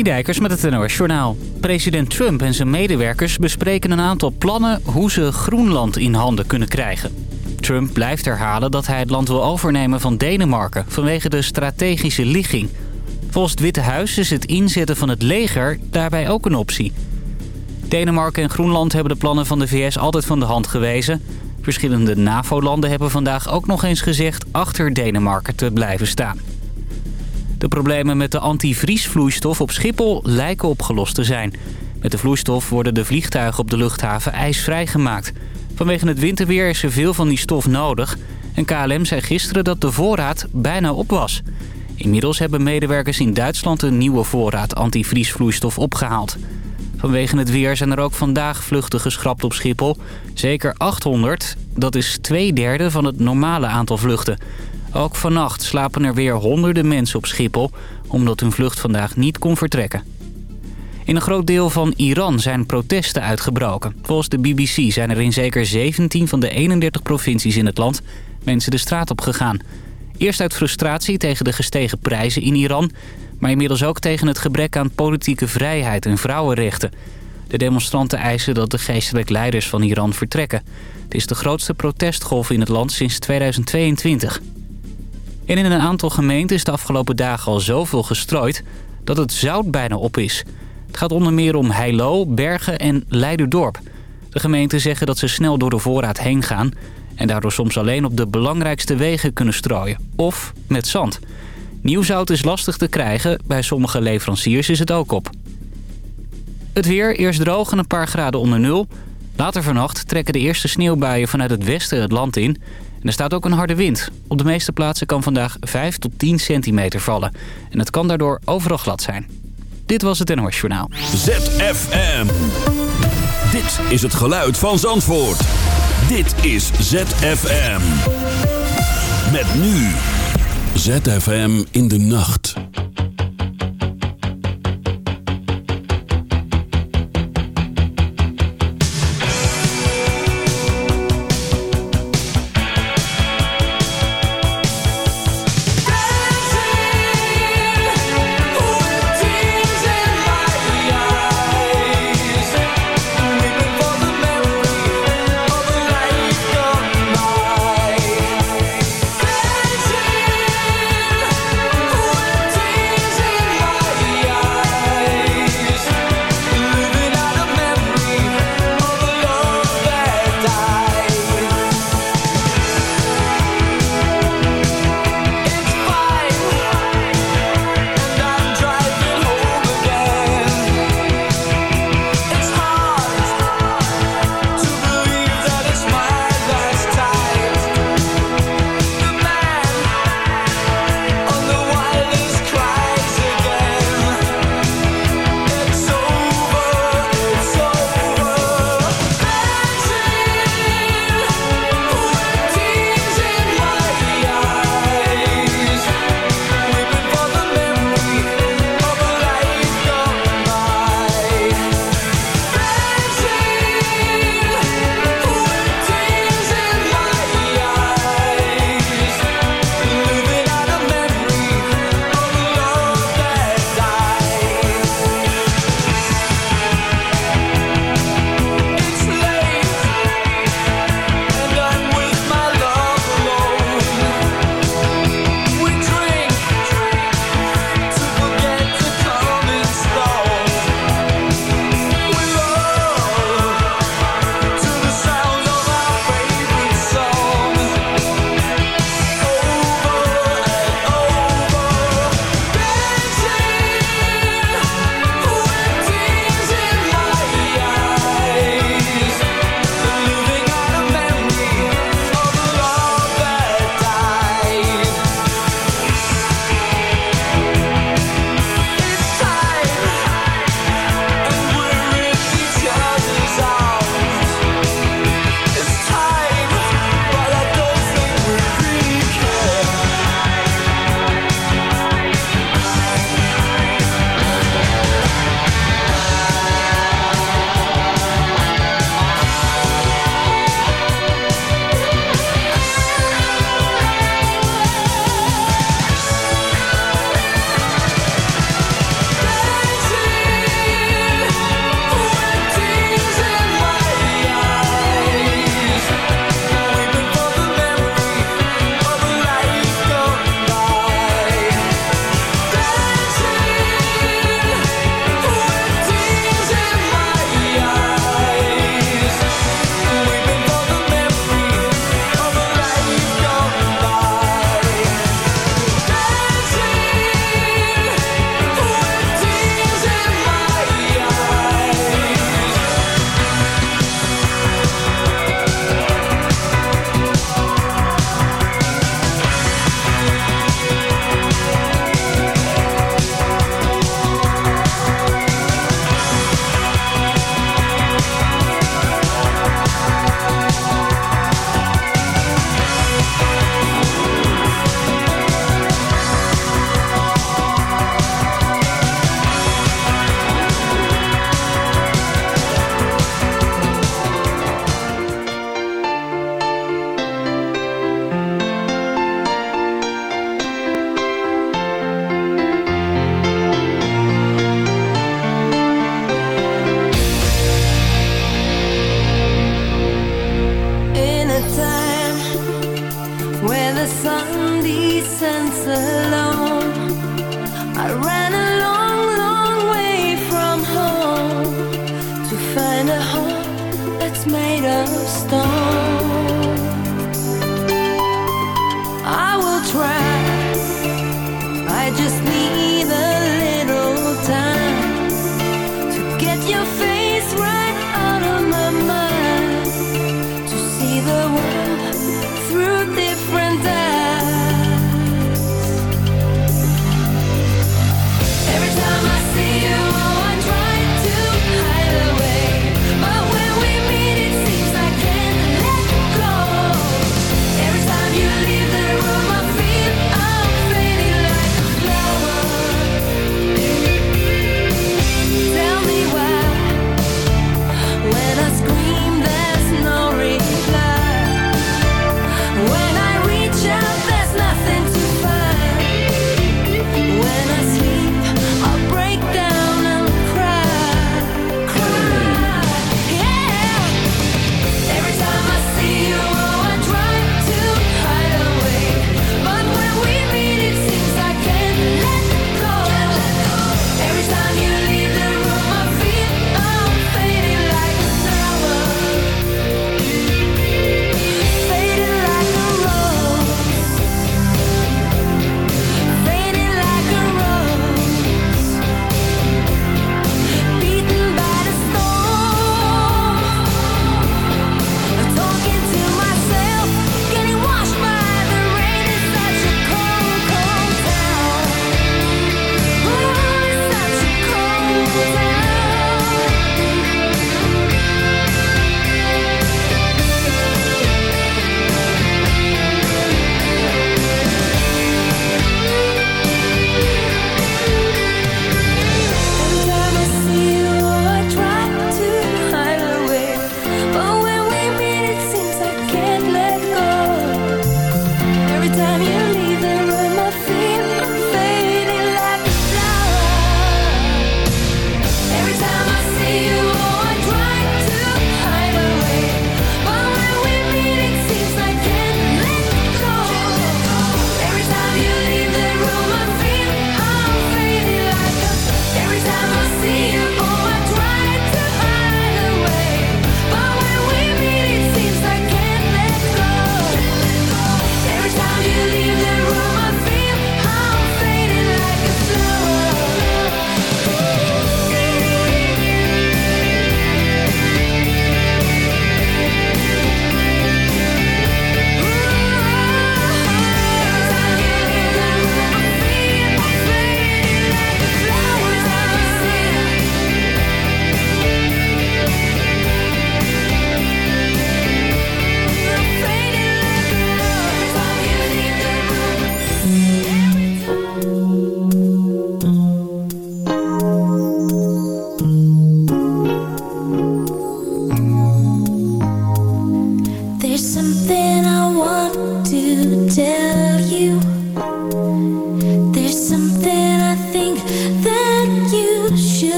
Dijkers met het NOS Journaal. President Trump en zijn medewerkers bespreken een aantal plannen... hoe ze Groenland in handen kunnen krijgen. Trump blijft herhalen dat hij het land wil overnemen van Denemarken... vanwege de strategische ligging. Volgens het Witte Huis is het inzetten van het leger daarbij ook een optie. Denemarken en Groenland hebben de plannen van de VS altijd van de hand gewezen. Verschillende NAVO-landen hebben vandaag ook nog eens gezegd... achter Denemarken te blijven staan. De problemen met de antivriesvloeistof op Schiphol lijken opgelost te zijn. Met de vloeistof worden de vliegtuigen op de luchthaven ijsvrij gemaakt. Vanwege het winterweer is er veel van die stof nodig. En KLM zei gisteren dat de voorraad bijna op was. Inmiddels hebben medewerkers in Duitsland een nieuwe voorraad antivriesvloeistof opgehaald. Vanwege het weer zijn er ook vandaag vluchten geschrapt op Schiphol. Zeker 800, dat is twee derde van het normale aantal vluchten. Ook vannacht slapen er weer honderden mensen op Schiphol... omdat hun vlucht vandaag niet kon vertrekken. In een groot deel van Iran zijn protesten uitgebroken. Volgens de BBC zijn er in zeker 17 van de 31 provincies in het land mensen de straat op gegaan. Eerst uit frustratie tegen de gestegen prijzen in Iran... maar inmiddels ook tegen het gebrek aan politieke vrijheid en vrouwenrechten. De demonstranten eisen dat de geestelijk leiders van Iran vertrekken. Het is de grootste protestgolf in het land sinds 2022. En in een aantal gemeenten is de afgelopen dagen al zoveel gestrooid dat het zout bijna op is. Het gaat onder meer om Heilo, Bergen en Leiderdorp. De gemeenten zeggen dat ze snel door de voorraad heen gaan... en daardoor soms alleen op de belangrijkste wegen kunnen strooien. Of met zand. Nieuw zout is lastig te krijgen, bij sommige leveranciers is het ook op. Het weer, eerst droog en een paar graden onder nul. Later vannacht trekken de eerste sneeuwbuien vanuit het westen het land in... En er staat ook een harde wind. Op de meeste plaatsen kan vandaag 5 tot 10 centimeter vallen. En het kan daardoor overal glad zijn. Dit was het NOS Journaal. ZFM. Dit is het geluid van Zandvoort. Dit is ZFM. Met nu. ZFM in de nacht.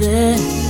While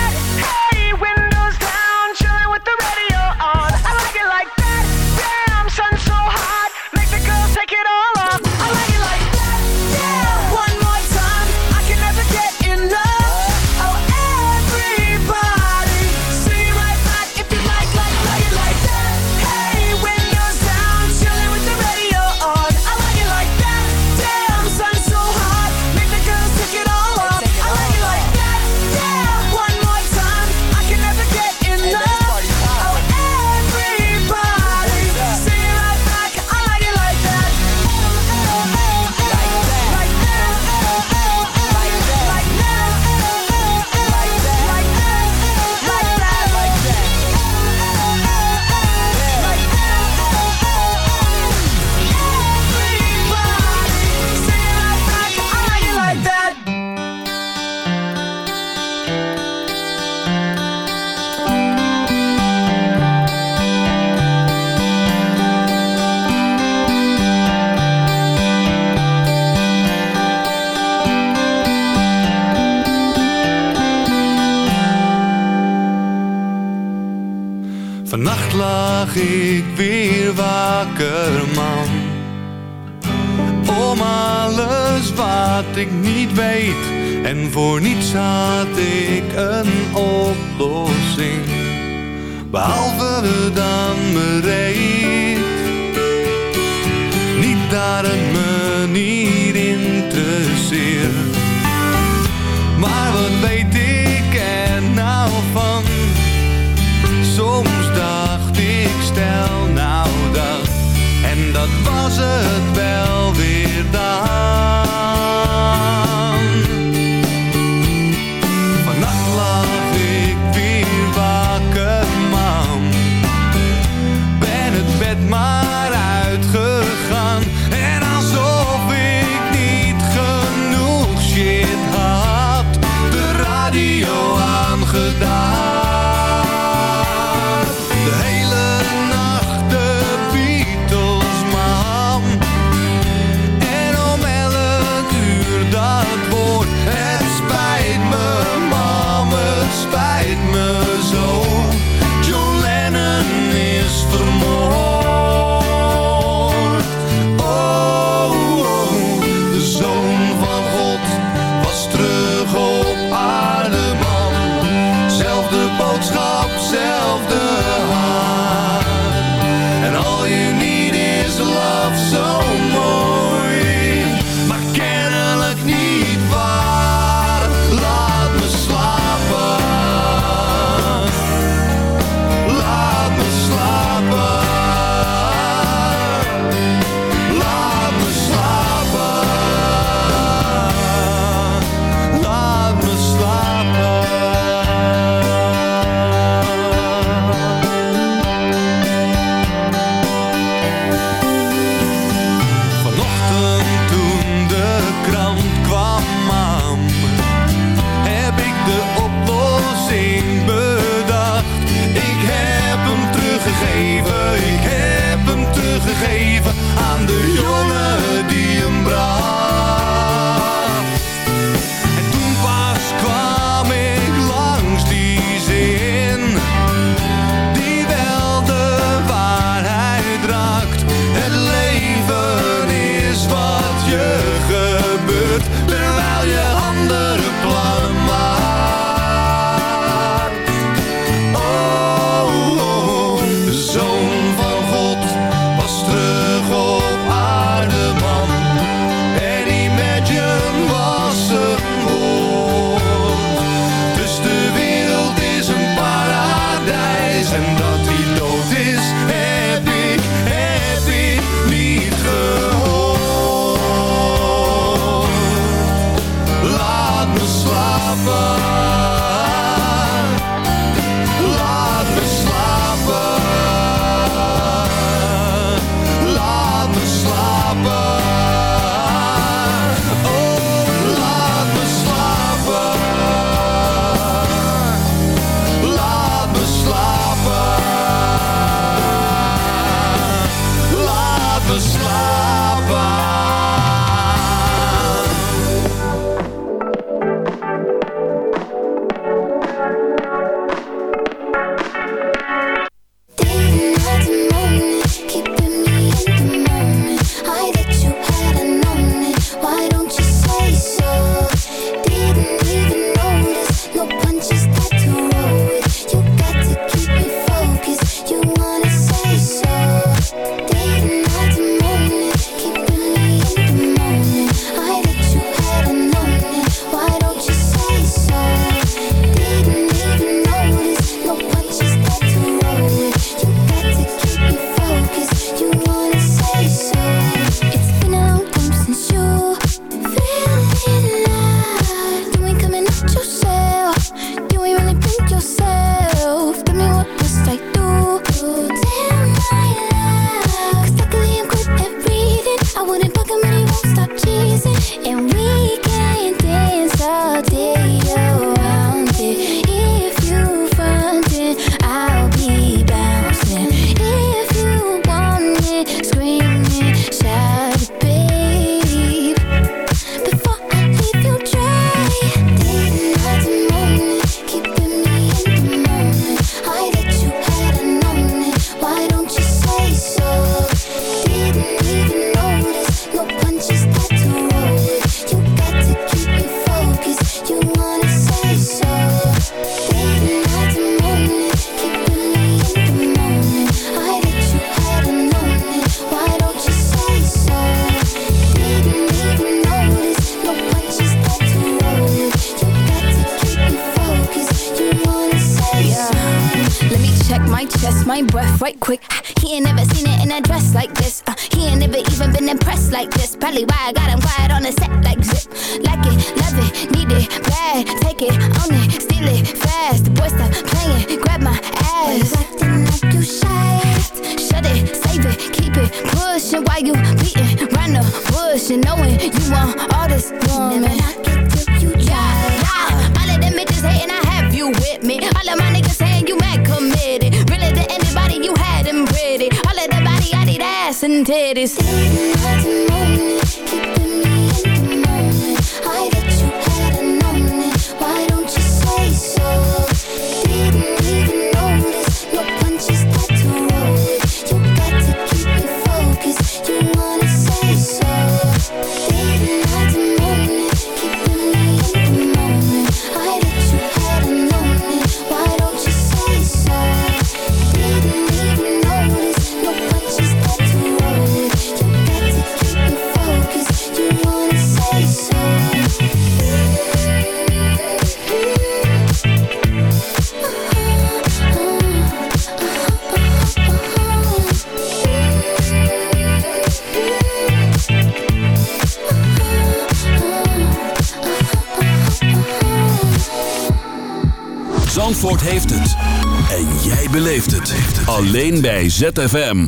Alleen bij ZFM.